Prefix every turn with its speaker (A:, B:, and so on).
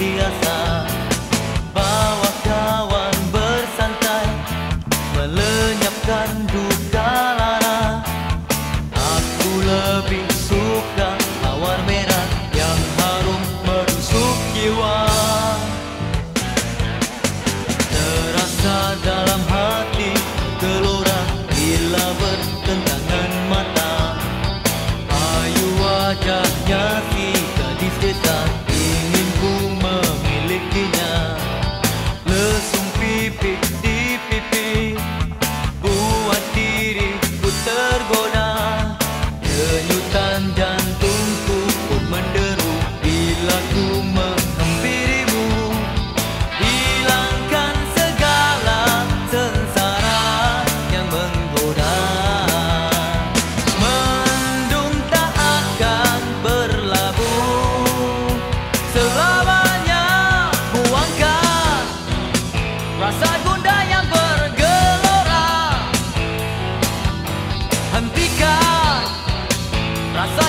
A: biasa. Bawa kawan bersantai Melenyapkan duka lara. Aku lebih suka mawar merah Yang harum menusuk jiwa. Terasa dalam hati gelora Bila bertentangan mata. Ayu wajahnya si gadis hentikan. Rasa